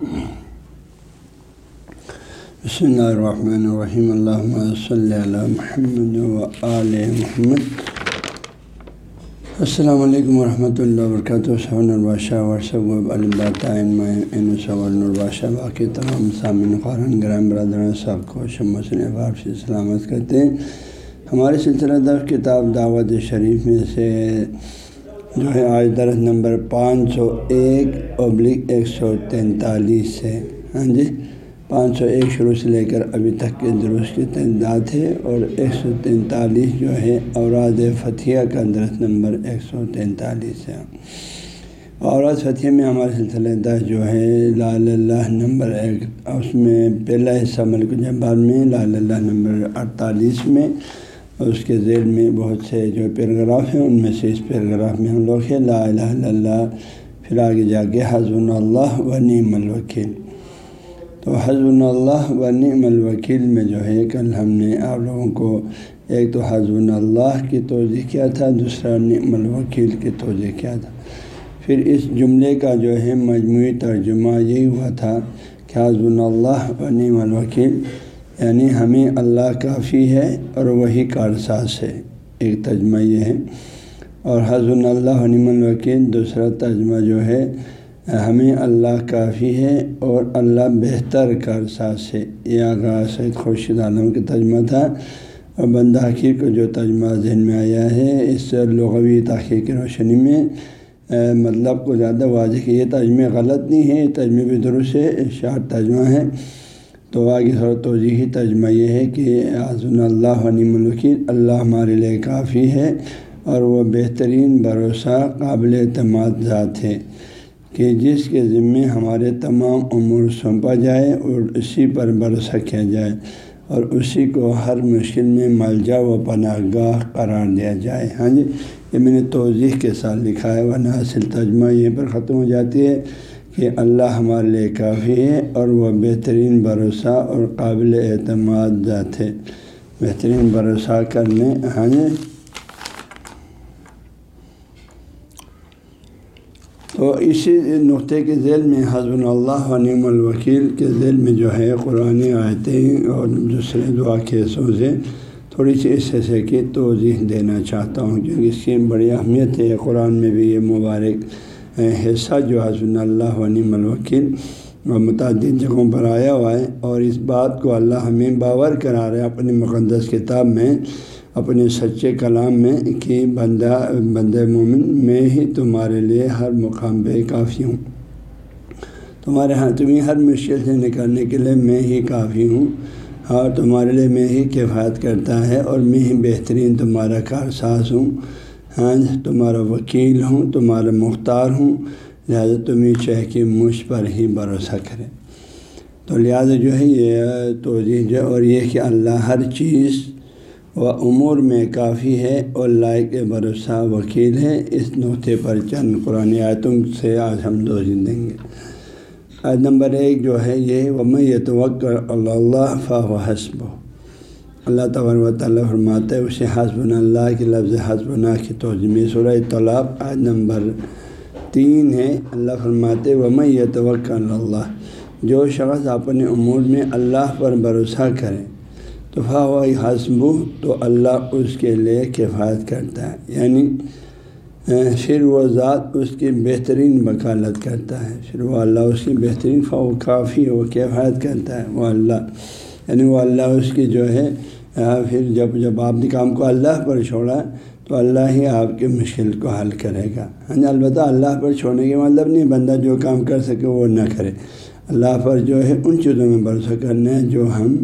بسم اللہ الرحمن الرحیم اللہ صلی اللہ محمد و آل محمد السلام علیکم ورحمۃ اللہ وبرکاتہ صحن البادشاہ ورثب البادشاہ باقی تمام سامعین قرآن گرام برادران صاحب کو شمسن احباب سے سلامت کرتے ہیں ہمارے سلسلہ در کتاب دعوت شریف میں سے جو ہے آج درس نمبر پانچ سو ایک ابلک ایک سو تینتالیس ہے۔ ہاں جی پانچ سو ایک شروع سے لے کر ابھی تک کے درست کی تعداد ہے اور ایک سو تینتالیس جو ہے اوراد فتح کا درس نمبر ایک سو تینتالیس ہے۔ اوراد فتح میں ہمارے سلسلہ دس جو ہے لال اللہ نمبر ایک، اس میں پہلا حصہ ملک جبار میں، لال اللہ نمبر اڑتالیس میں۔ اور اس کے ذیل میں بہت سے جو پیراگراف ہیں، ان میں سے اس پیراگراف میں ہم لوگ ہیں، لا الہ الا اللہ، پھر آگے جا کے حضب اللہ و نعم الوکیل۔ تو حضب اللہ و نعم الوکیل میں جو ہے، کل ہم نے آپ لوگوں کو ایک تو حضب اللہ کی توضیع کیا تھا، دوسرا نعم الوکیل کی توضیع کیا تھا۔ پھر اس جملے کا جو ہے، مجموعی ترجمہ یہی ہوا تھا کہ حضب اللہ و نعم الوکیل۔ یعنی ہمیں اللہ کافی ہے اور وہی کارساز ہے۔ ایک ترجمہ یہ ہے۔ اور حضر اللہ نم الوکیل، دوسرا ترجمہ جو ہے، ہمیں اللہ کافی ہے اور اللہ بہتر کارساز ہے۔ یہ آغا سید خورشید عالم کا ترجمہ تھا۔ اور بندہ حقیر کو جو ترجمہ ذہن میں آیا ہے، اس لغوی تاخیر کی روشنی میں مطلب کو زیادہ واضح کہ یہ ترجمہ غلط نہیں ہے، یہ ترجمہ بھی درست ہے شارٹ ترجمہ ہے۔ تو آگے تھوڑا توضیحی ترجمہ یہ ہے کہ آزن اللہ ونیم الوکیل، اللہ ہمارے لیے کافی ہے اور وہ بہترین بھروسہ قابل اعتماد ذات ہے کہ جس کے ذمے ہمارے تمام امور سونپا جائے اور اسی پر بھروسہ کیا جائے اور اسی کو ہر مشکل میں ملجا و پناہ گاہ قرار دیا جائے۔ ہاں جی یہ میں نے توضیح کے ساتھ لکھا ہے، ورنہ اصل ترجمہ یہ پر ختم ہو جاتی ہے۔ کہ اللہ ہمارے لیے کافی ہے اور وہ بہترین بھروسہ اور قابل اعتماد ذات ہے۔ بہترین بھروسہ کرنے ہاں جی؟ تو اسی نقطے کے ذیل میں حضب اللہ نعم الوکیل کے ذیل میں جو ہے قرآن آیتیں اور دوسرے دعا کے سے تھوڑی سی اس حصے کی توضیح دینا چاہتا ہوں کیونکہ اس کی بڑی اہمیت ہے۔ قرآن میں بھی یہ مبارک حصہ جو حضب اللہ ونیم الوکیل متعدد جگہوں پر آیا ہوا ہے اور اس بات کو اللہ ہمیں باور کرا رہے اپنی مقدس کتاب میں، اپنے سچے کلام میں کہ بندہ بند مومن میں ہی تمہارے لیے ہر مقام پہ کافی ہوں۔ تمہارے ہاں تمہیں ہر مشکل سے نکالنے کے لیے میں ہی کافی ہوں۔ اور تمہارے لیے میں ہی کفایت کرتا ہے اور میں ہی بہترین تمہارا کارساز ہوں۔ ہاں جی، تمہارا وکیل ہوں، تمہارا مختار ہوں، لہٰذا تمہیں چاہے کہ مجھ پر ہی بھروسہ کرے۔ تو لہٰذا جو ہے، یہ توجہ جو اور یہ کہ اللہ ہر چیز و امور میں کافی ہے اور لائق بھروسہ وکیل ہے۔ اس نقطے پر چند قرآن آیتوں سے آج ہم دو دیں گے۔ آج نمبر ایک جو ہے، یہ وہ میں یہ توقع اللہ فا و حسب اللہ تبار و تعالیٰ فرماتے اسے حسب اللہ کے لفظ حسب اللہ کی توجہ سورہ طلاب آج نمبر تین ہے۔ اللہ فرماتے و میں یہ توقع اللہ، جو شخص اپنے امور میں اللہ پر بھروسہ کرے، تو فا حسب تو اللہ اس کے لیے کفایت کرتا ہے۔ یعنی پھر وہ ذات اس کی بہترین وکالت کرتا ہے۔ پھر وہ اللہ اس کی بہترین فا و کافی وہ کفایت کرتا ہے۔ وہ اللہ یعنی وہ اللہ اس کی جو ہے پھر جب جب آپ نے کام کو اللہ پر چھوڑا تو اللہ ہی آپ کے مشکل کو حل کرے گا۔ ہاں جی، البتہ اللہ پر چھوڑنے کے مطلب نہیں، بندہ جو کام کر سکے وہ نہ کرے۔ اللہ پر جو ہے ان چیزوں میں بھروسہ کرنا ہے جو ہم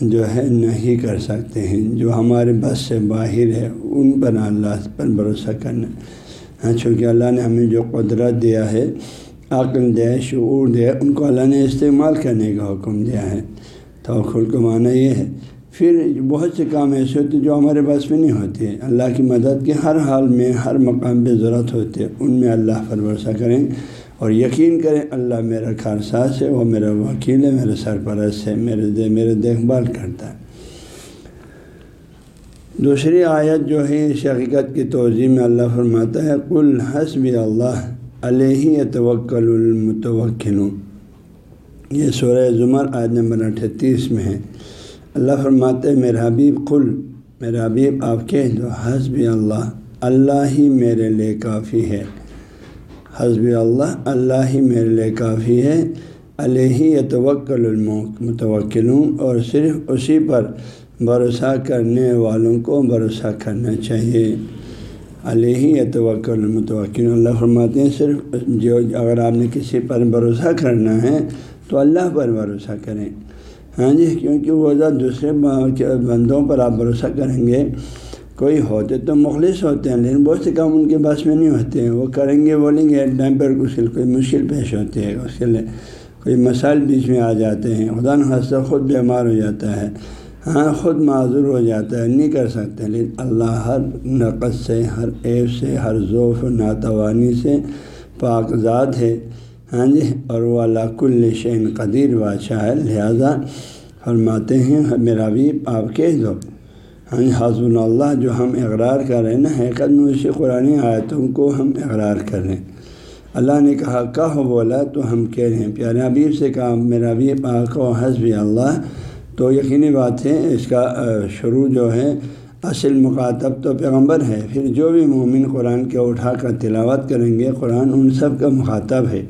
جو ہے نہیں کر سکتے ہیں، جو ہمارے بس سے باہر ہے، ان پر اللہ پر بھروسہ کرنا۔ ہاں چونکہ اللہ نے ہمیں جو قدرت دیا ہے، عقل دیا ہے شعور دیا ان کو اللہ نے استعمال کرنے کا حکم دیا ہے۔ تو کو معنی یہ ہے پھر بہت سے کام ایسے ہوتے جو ہمارے بس میں نہیں ہوتے۔ اللہ کی مدد کے ہر حال میں، ہر مقام پہ ضرورت ہوتی ہے ان میں اللہ پر بھروسہ کریں اور یقین کریں اللہ میرا خارساس ہے، وہ میرا وکیل ہے میرا سرپرست ہے، میرے دے، میرے دیکھ بھال کرتا ہے۔ دوسری آیت جو ہے، اس حقیقت کی توضیع میں اللہ فرماتا ہے کل حسب اللہ، علیہ توکل المتوکل یہ سورہ زمر آیت نمبر اٹھتیس میں ہے۔ اللہ فرماتے میرا حبیب قل میرا حبیب، آپ کہہ دو حسب اللہ اللہ ہی میرے لیے کافی ہے۔ حسب اللہ اللہ ہی میرے لیے کافی ہے۔ علیہ توکل متوکلوں اور صرف اسی پر بھروسہ کرنے والوں کو بھروسہ کرنا چاہیے۔ علیہ توکل المتوکل اللہ فرماتے ہیں، صرف جو اگر آپ نے کسی پر بھروسہ کرنا ہے تو اللہ پر بھروسہ کریں۔ ہاں جی کیونکہ وہ دوسرے بندوں پر آپ بھروسہ کریں گے، کوئی ہوتے تو مخلص ہوتے ہیں، لیکن بہت سے کام ان کے بس میں نہیں ہوتے ہیں۔ وہ کریں گے، بولیں گے ٹائم پر کچھ کوئی مشکل پیش ہوتی ہے اس کے لیے کوئی مسائل بیچ میں آ جاتے ہیں۔ خدا نخواستہ خود بیمار ہو جاتا ہے ہاں خود معذور ہو جاتا ہے، نہیں کر سکتے۔ لیکن اللہ ہر نقص سے، ہر عیب سے، ہر ذوف ناتوانی سے پاکزاد ہے۔ ہاں جی اور وہ اللہ کل شین قدیر بادشاہ ہے، لہٰذا فرماتے ہیں، میرا بھی آپ کہہ دو۔ ہاں جی حضب اللہ، جو ہم اقرار کر رہے ہیں نا، حقیقت میں اسی قرآن آیتوں کو ہم اقرار کر رہے ہیں۔ اللہ نے کہا کہ بولا تو ہم کہہ رہے ہیں، پیارے حبیب سے کہا، میرا بھی پاک و حسب اللہ۔ تو یقینی بات ہے، اس کا شروع جو ہے، اصل مخاطب تو پیغمبر ہے۔ پھر جو بھی مومن قرآن کے اٹھا کر تلاوت کریں گے، قرآن ان سب کا مخاطب ہے۔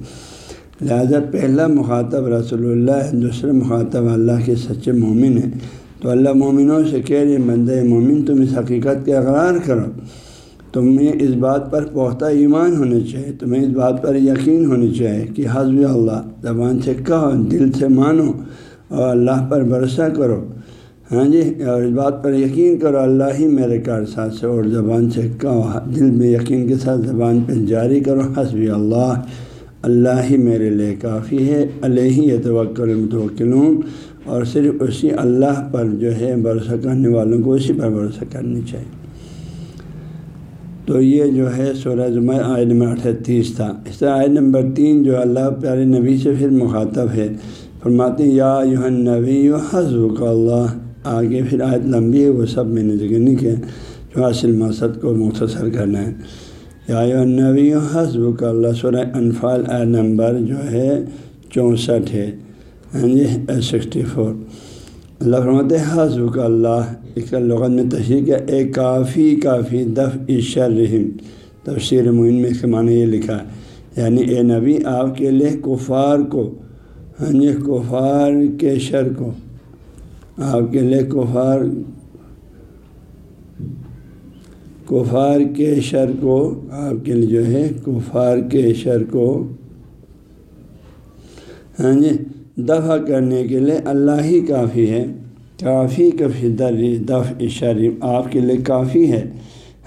لہذا پہلا مخاطب رسول اللہ ہے، دوسرا مخاطب اللہ کے سچے مومن ہے تو اللہ مومنوں سے کہہ رہے بندہ مومن، تم اس حقیقت کے اقرار کرو۔ تمہیں اس بات پر پختہ ایمان ہونا چاہیے، تمہیں اس بات پر یقین ہونی چاہیے کہ حضب اللہ، زبان سے کہو، دل سے مانو اور اللہ پر بھروسہ کرو۔ ہاں جی اور اس بات پر یقین کرو، اللہ ہی میرے کار ساتھ سے اور زبان سے کہو، دل میں یقین کے ساتھ زبان پہ جاری کرو، حسبی اللہ۔ اللہ ہی میرے لیے کافی ہے، علیہ توکل متوکلوں اور صرف اسی اللہ پر جو ہے بھروسہ کرنے والوں کو اسی پر بھروسہ کرنی چاہیے۔ تو یہ جو ہے سورہ زمر آئے نمبر اٹھتیس تھا۔ اس طرح آئے نمبر تین جو اللہ پیارے نبی سے پھر مخاطب ہے، فرماتے یا یوہن نبی و حضب اللہ۔ آگے پھر آیت لمبی ہے، وہ سب میں نے ذکر نہیں کیا، جو اصل مقصد کو مختصر کرنا ہے۔ یا نبی حسب کا اللہ، سورہ انفال اے نمبر جو ہے چونسٹھ ہے۔ ہاں جی سکسٹی فور۔ اللہ فرمت حسب کا اللہ، اس کا لغت میں تشریح کیا، اے کافی کافی دف عشر رحم تفسیر معین میں اس کے معنی یہ لکھا ہے یعنی اے نبی، آپ کے لیے کفار کو ہاں جی کفار کے شر کو۔ آپ کے لیے کفار کفار کے شر کو، آپ کے لیے جو ہے، کفار کے شر کو ہاں جی دفع کرنے کے لیے اللہ ہی کافی ہے۔ کافی کفی در دف شرم آپ کے لیے کافی ہے۔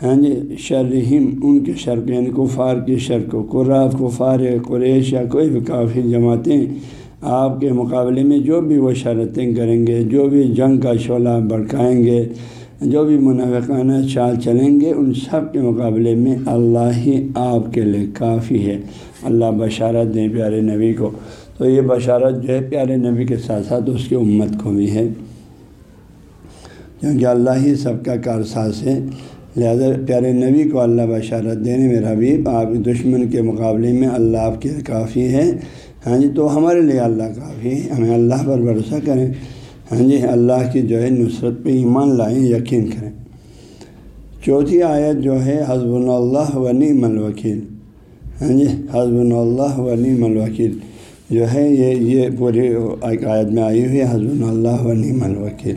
ہاں جی شرحیم ان کے شر کو یعنی کفار کے شر کو۔ قرآب کفار، قریش یا کوئی بھی کافی جماعتیں آپ کے مقابلے میں جو بھی وہ شرطیں کریں گے، جو بھی جنگ کا شعلہ بڑکائیں گے جو بھی منافقانہ چال چلیں گے، ان سب کے مقابلے میں اللہ ہی آپ کے لیے کافی ہے۔ اللہ بشارت دیں پیارے نبی کو۔ تو یہ بشارت جو ہے پیارے نبی کے ساتھ ساتھ اس کی امت کو بھی ہے۔ کیونکہ اللہ ہی سب کا کارساز ہے۔ لہذا پیارے نبی کو اللہ بشارت دینے میرا بھی آپ دشمن کے مقابلے میں اللہ آپ کے کافی ہے۔ ہاں جی تو ہمارے لیے اللہ کافی ہے۔ ہمیں اللہ پر بھروسہ کریں۔ ہاں جی اللہ کی جو ہے نصرت پہ ایمان لائیں، یقین کریں۔ چوتھی آیت جو ہے حضب اللہ ونی الوکیل۔ ہاں جی حضب اللہ ونی الوکیل۔ جو ہے، یہ یہ پوری ایک آیت میں آئی ہوئی ہے حضب اللہ ونی الوکیل۔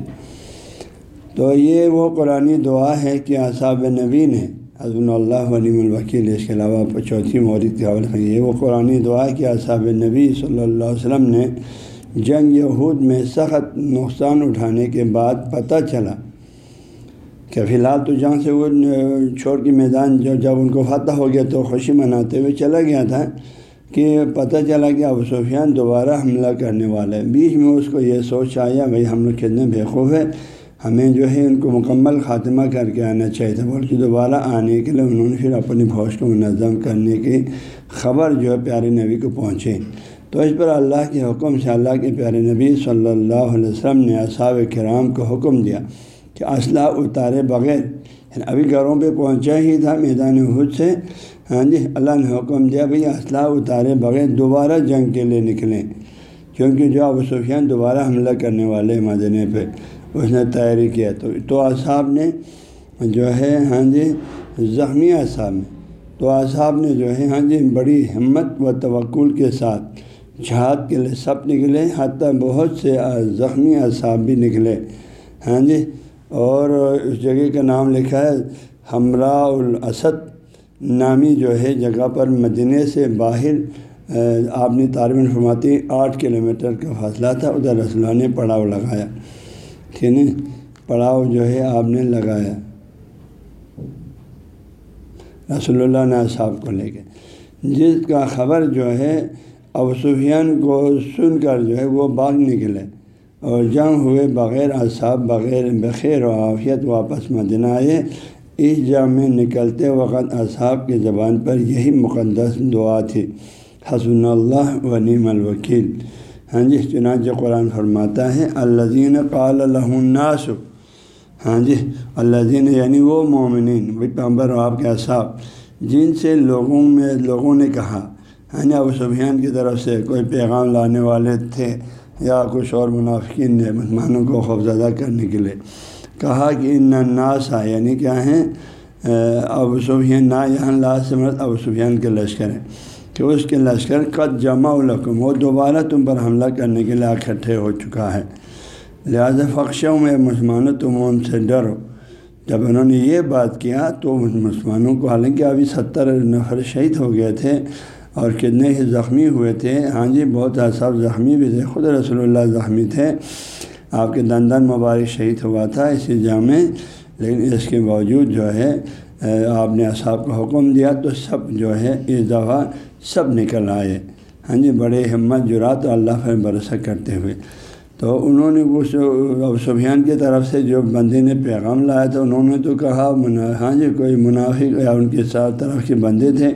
تو یہ وہ قرآن دعا ہے کہ اصاب نبی نے حضب اللہ ونیم الوکیل، اس کے علاوہ چوتھی مورد کے حوالے یہ وہ قرآن دعا ہے کہ اصحاب نبی صلی اللہ علیہ وسلم نے جنگ یہود میں سخت نقصان اٹھانے کے بعد پتہ چلا کہ فی الحال تو جہاں سے وہ چھوڑ کے میدان جو جب ان کو فتح ہو گیا تو خوشی مناتے ہوئے چلا گیا تھا کہ پتہ چلا کہ ابو سفیان دوبارہ حملہ کرنے والا ہے بیچ میں اس کو یہ سوچ آیا، بھائی ہم لوگ کتنے بیوقوف ہے ہمیں جو ہے ان کو مکمل خاتمہ کر کے آنا چاہیے تھا۔ بلکہ دوبارہ آنے کے لیے انہوں نے پھر اپنی فوج کو منظم کرنے کی خبر جو ہے پیارے نبی کو پہنچے۔ تو اس پر اللہ کے حکم سے اللہ کے پیارے نبی صلی اللہ علیہ وسلم نے اصحاب کرام کو حکم دیا کہ اسلحہ اتارے بغیر یعنی ابھی گھروں پہ پہنچا ہی تھا میدان حد سے۔ ہاں جی اللہ نے حکم دیا بھائی اسلحہ اتارے بغیر دوبارہ جنگ کے لیے نکلیں۔ کیونکہ جو ابو سفیان دوبارہ حملہ کرنے والے مدنے پہ، اس نے تیاری کیا۔ تو تو اصحاب نے جو ہے ہاں جی زخمی اصحاب میں تو اصحاب نے جو ہے ہاں جی بڑی ہمت و توقل کے ساتھ جہاد کے لیے سب نکلے، حتیٰ بہت سے زخمی اصحاب بھی نکلے۔ ہاں جی؟ اور اس جگہ کا نام لکھا ہے، ہمراہ الاسد نامی جو ہے جگہ پر مدینے سے باہر آپ نے طالب فرماتی، آٹھ کلو میٹر کا فاصلہ تھا، ادھر رسول نے پڑاؤ لگایا۔ ٹھیک ہے؟ پڑاؤ جو ہے آپ نے لگایا۔ رسول اللہ نے صاحب کو لے کے جس کا خبر جو ہے ابو سفیان کو سن کر جو ہے وہ باغ نکلے اور جنگ ہوئے بغیر اصحاب، بغیر بخیر و عافیت واپس مدینہ آئے۔ اس جنگ میں نکلتے وقت اصحاب کی زبان پر یہی مقدس دعا تھی حسن اللہ و نیم الوکیل۔ ہاں جی چنانچہ قرآن فرماتا ہے الزین قال الناس۔ ہاں جی الزین یعنی وہ مومنین، پیغمبر و آپ کے اصحاب، جن سے لوگوں میں، لوگوں نے کہا ہاں جی ابو سفیان کی طرف سے کوئی پیغام لانے والے تھے یا کچھ اور منافقین نے مسلمانوں کو خوفزدہ کرنے کے لیے کہا کہ ان ناسا یعنی کیا ہیں؟ ابو سفیان، نا یہاں لا سمرت ابو سفیان کے لشکر ہیں کہ اس کے لشکر قد جمع الحکم وہ دوبارہ تم پر حملہ کرنے کے لیے اکٹھے ہو چکا ہے۔ لہٰذا فخشوں میں مسلمانوں تم ان سے ڈرو۔ جب انہوں نے یہ بات کیا تو مسلمانوں کو حالانکہ ابھی ستر نفر شہید ہو گئے تھے۔ اور کتنے ہی زخمی ہوئے تھے۔ ہاں جی بہت سب زخمی بھی تھے۔ خود رسول اللہ زخمی تھے۔ آپ کے دندن مبارک شہید ہوا تھا اسی جامع۔ لیکن اس کے باوجود جو ہے آپ نے اصحاب کو حکم دیا تو سب جو ہے اس دفعہ سب نکل آئے۔ ہاں جی بڑے ہمت جرات اللہ پر بھروسہ کرتے ہوئے۔ تو انہوں نے اس سبحان کی طرف سے جو بندے نے پیغام لایا تھا، انہوں نے تو کہا ہاں جی کوئی منافق یا ان کے ساتھ طرف کے بندے تھے۔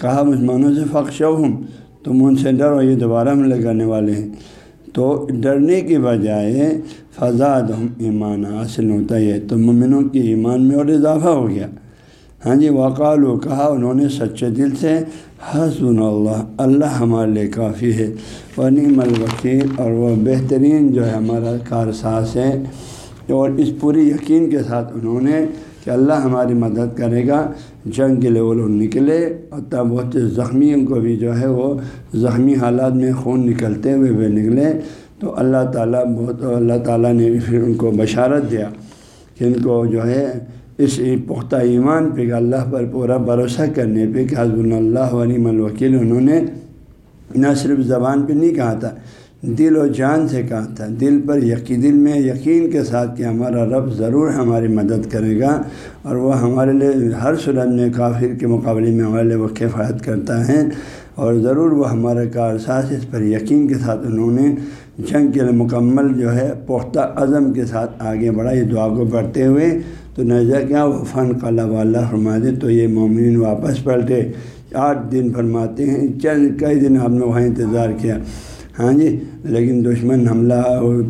کہا مسلمانوں سے فخش ہوں تم ان سے ڈر یہ دوبارہ ہم لگانے والے ہیں۔ تو ڈرنے کی بجائے فضاد ہم ایمان حاصل ہوتا ہے۔ تو ممنوں کے ایمان میں اور اضافہ ہو گیا۔ ہاں جی وقال و کہا، انہوں نے سچے دل سے حسن اللہ اللہ ہمارے لیے کافی ہے۔ نعم الوکیل، اور وہ بہترین جو ہے ہمارا کارساز ہے۔ اور اس پوری یقین کے ساتھ انہوں نے کہ اللہ ہماری مدد کرے گا، جنگ کے لیے وہ لوگ نکلے اور تب بہت زخمیوں کو بھی جو ہے وہ زخمی حالات میں خون نکلتے ہوئے وہ نکلے۔ تو اللہ تعالیٰ بہت، اللہ تعالیٰ نے پھر ان کو بشارت دیا کہ ان کو جو ہے اس پختہ ایمان پہ کہ اللہ پر پورا بھروسہ کرنے پہ کہ حضب اللہ علیم الوکیل، انہوں نے نہ صرف زبان پہ نہیں کہا تھا دل و جان سے کہا تھا۔ دل پر یقین، دل میں یقین کے ساتھ کہ ہمارا رب ضرور ہماری مدد کرے گا اور وہ ہمارے لیے ہر صورت میں کافر کے مقابلے میں ہمارے لیے وہ کفایت کرتا ہے اور ضرور وہ ہمارا کارساز اس پر یقین کے ساتھ انہوں نے جنگ کے لیے مکمل جو ہے پختہ عزم کے ساتھ آگے بڑھا۔ یہ دعا کو پڑھتے ہوئے تو نظر کیا؟ وہ فن قلع اللہ فرما دے تو یہ مومن واپس پلٹے۔ آٹھ دن فرماتے ہیں، چند، کئی دن ہم نے وہاں انتظار کیا۔ ہاں جی لیکن دشمن حملہ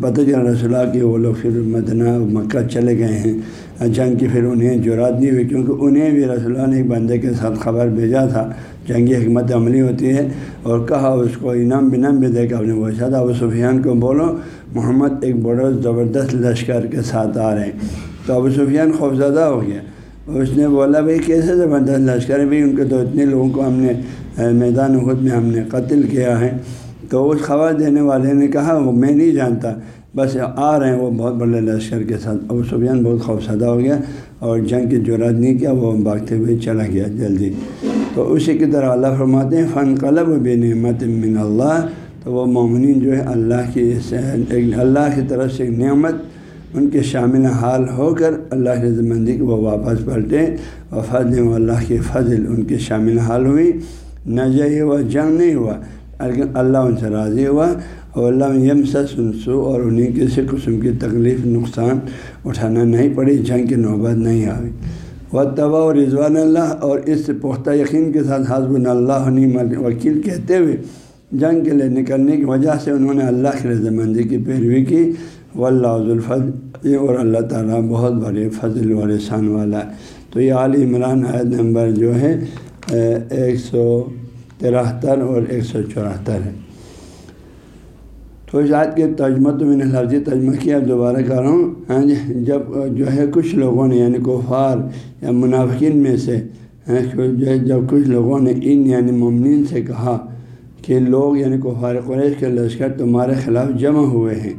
پتہ چلا رسولہ کہ وہ لوگ پھر مدنہ مکہ چلے گئے ہیں۔ جنگ کی پھر انہیں جرات نہیں ہوئی، کیونکہ انہیں بھی رسول نے ایک بندے کے ساتھ خبر بھیجا تھا۔ جنگی حکمت عملی ہوتی ہے، اور کہا اس کو انعام بنام بھی دے کے اپنے پوچھا تھا ابو سفیان کو بولو، محمد ایک بڑا زبردست لشکر کے ساتھ آ رہے ہیں۔ تو ابو سفیان خوفزدہ ہو گیا۔ اس نے بولا، بھائی، کیسے زبردست لشکر بھی ان کے تو اتنے لوگوں کو ہم نے، میدان خود میں ہم نے قتل کیا ہے۔ تو اس خبر دینے والے نے کہا، وہ میں نہیں جانتا۔ بس آ رہے ہیں، وہ بہت بڑے لشکر کے ساتھ۔ ابو سفیان بہت خوفزدہ ہو گیا اور جنگ کی جرات نہیں کیا، وہ بھاگتے ہوئے چلا گیا جلدی۔ تو اسی کی طرح اللہ فرماتے ہیں فن قلب بے نعمت من اللہ تو وہ مومنین جو ہے، اللہ کی اللہ کی طرف سے ایک نعمت، ان کے شامل حال ہو کر اللہ کے مندی کو وہ واپس پلٹے۔ اور فضل و اللہ کے فضل ان کے شامل حال ہوئی۔ نہ جی ہوا، جنگ نہیں ہوا۔ لیکن اللہ ان سے راضی ہوا اور اللہ یم سے سنسو اور انہیں کسی قسم کی تکلیف، نقصان اٹھانا نہیں پڑی، جنگ کی نوبت نہیں آئی۔ وہ طبع و رضوان اللہ اور اس پختہ یقین کے ساتھ حضب اللہ وکیل کہتے ہوئے جنگ کے لیے نکلنے کی وجہ سے انہوں نے اللہ کی رضامندی کی پیروی کی۔ و اللہ الفض اور اللہ تعالیٰ بہت بڑے فضل و رسان والا ہے۔ تو یہ عالی عمران عید نمبر جو ہے ایک سو ترہتر اور ایک سو چوہتر ہے تو اس آیت کے ترجمہ تو میں نے لفظی ترجمہ کیا، اب دوبارہ کر رہا ہوں۔ ہاں جی جب جو ہے کچھ لوگوں نے یعنی کفار یا منافقین میں سے ہاں، جو ہے جب کچھ لوگوں نے ان یعنی ممنین سے کہا کہ لوگ یعنی کفار قریش کے لشکر تمہارے خلاف جمع ہوئے ہیں،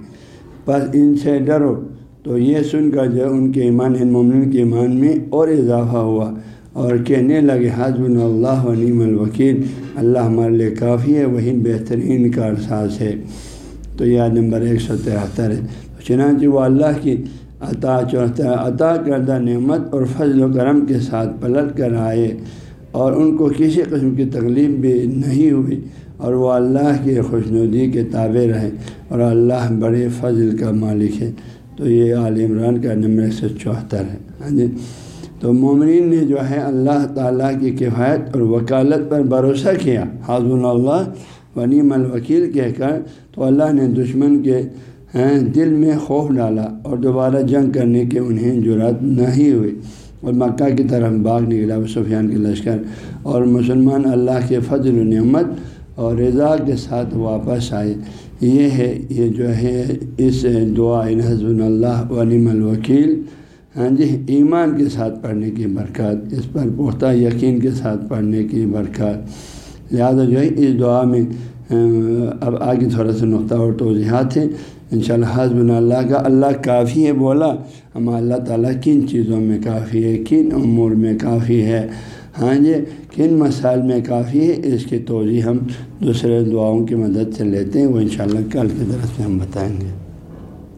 بس ان سے ڈرو۔ تو یہ سن کر جو ان کے ایمان، ان ممنین کے ایمان میں اور اضافہ ہوا۔ اور کہنے لگے حضب اللہ و نیم الوکیل، اللہ ہمارے لیے کافی ہے، وہی بہترین کا احساس ہے۔ تو یہ نمبر ایک سو تہتر ہے۔ چنانچہ وہ اللہ کی عطا چوہتر عطا کردہ نعمت اور فضل و کرم کے ساتھ پلٹ کر آئے اور ان کو کسی قسم کی تکلیف بھی نہیں ہوئی اور وہ اللہ کی خوشنودی کے تابع رہے اور اللہ بڑے فضل کا مالک ہے۔ تو یہ عال عمران کا نمبر ایک سو چوہتر ہے۔ ہاں جی۔ تو مومنین نے جو ہے اللہ تعالیٰ کی کفایت اور وکالت پر بھروسہ کیا۔ حاضر اللہ ونیم الوکیل کہہ کر تو اللہ نے دشمن کے دل میں خوف ڈالا اور دوبارہ جنگ کرنے کے انہیں جرات نہیں ہوئی۔ اور مکہ کی طرف باغ نکلا سفیان کے لشکر۔ اور مسلمان اللہ کے فضل و نعمت اور رضا کے ساتھ واپس آئے۔ یہ ہے، یہ جو ہے، اس دعا حضب اللہ ونیم الوکیل۔ ہاں جی ایمان کے ساتھ پڑھنے کی برکات، اس پر پختہ یقین کے ساتھ پڑھنے کی برکات۔ لہٰذا جو ہے، اس دعا میں اب آگے تھوڑا سا نقطہ اور توضیحات ہیں۔ ان شاء اللہ حضب اللہ کا، اللہ کافی ہے بولا ہم اللہ تعالیٰ کن چیزوں میں کافی ہے؟ کن امور میں کافی ہے؟ ہاں جی کن مسائل میں کافی ہے؟ اس کی توضیح ہم دوسرے دعاؤں کی مدد سے لیتے ہیں۔ وہ انشاءاللہ کل کے درس میں ہم بتائیں گے۔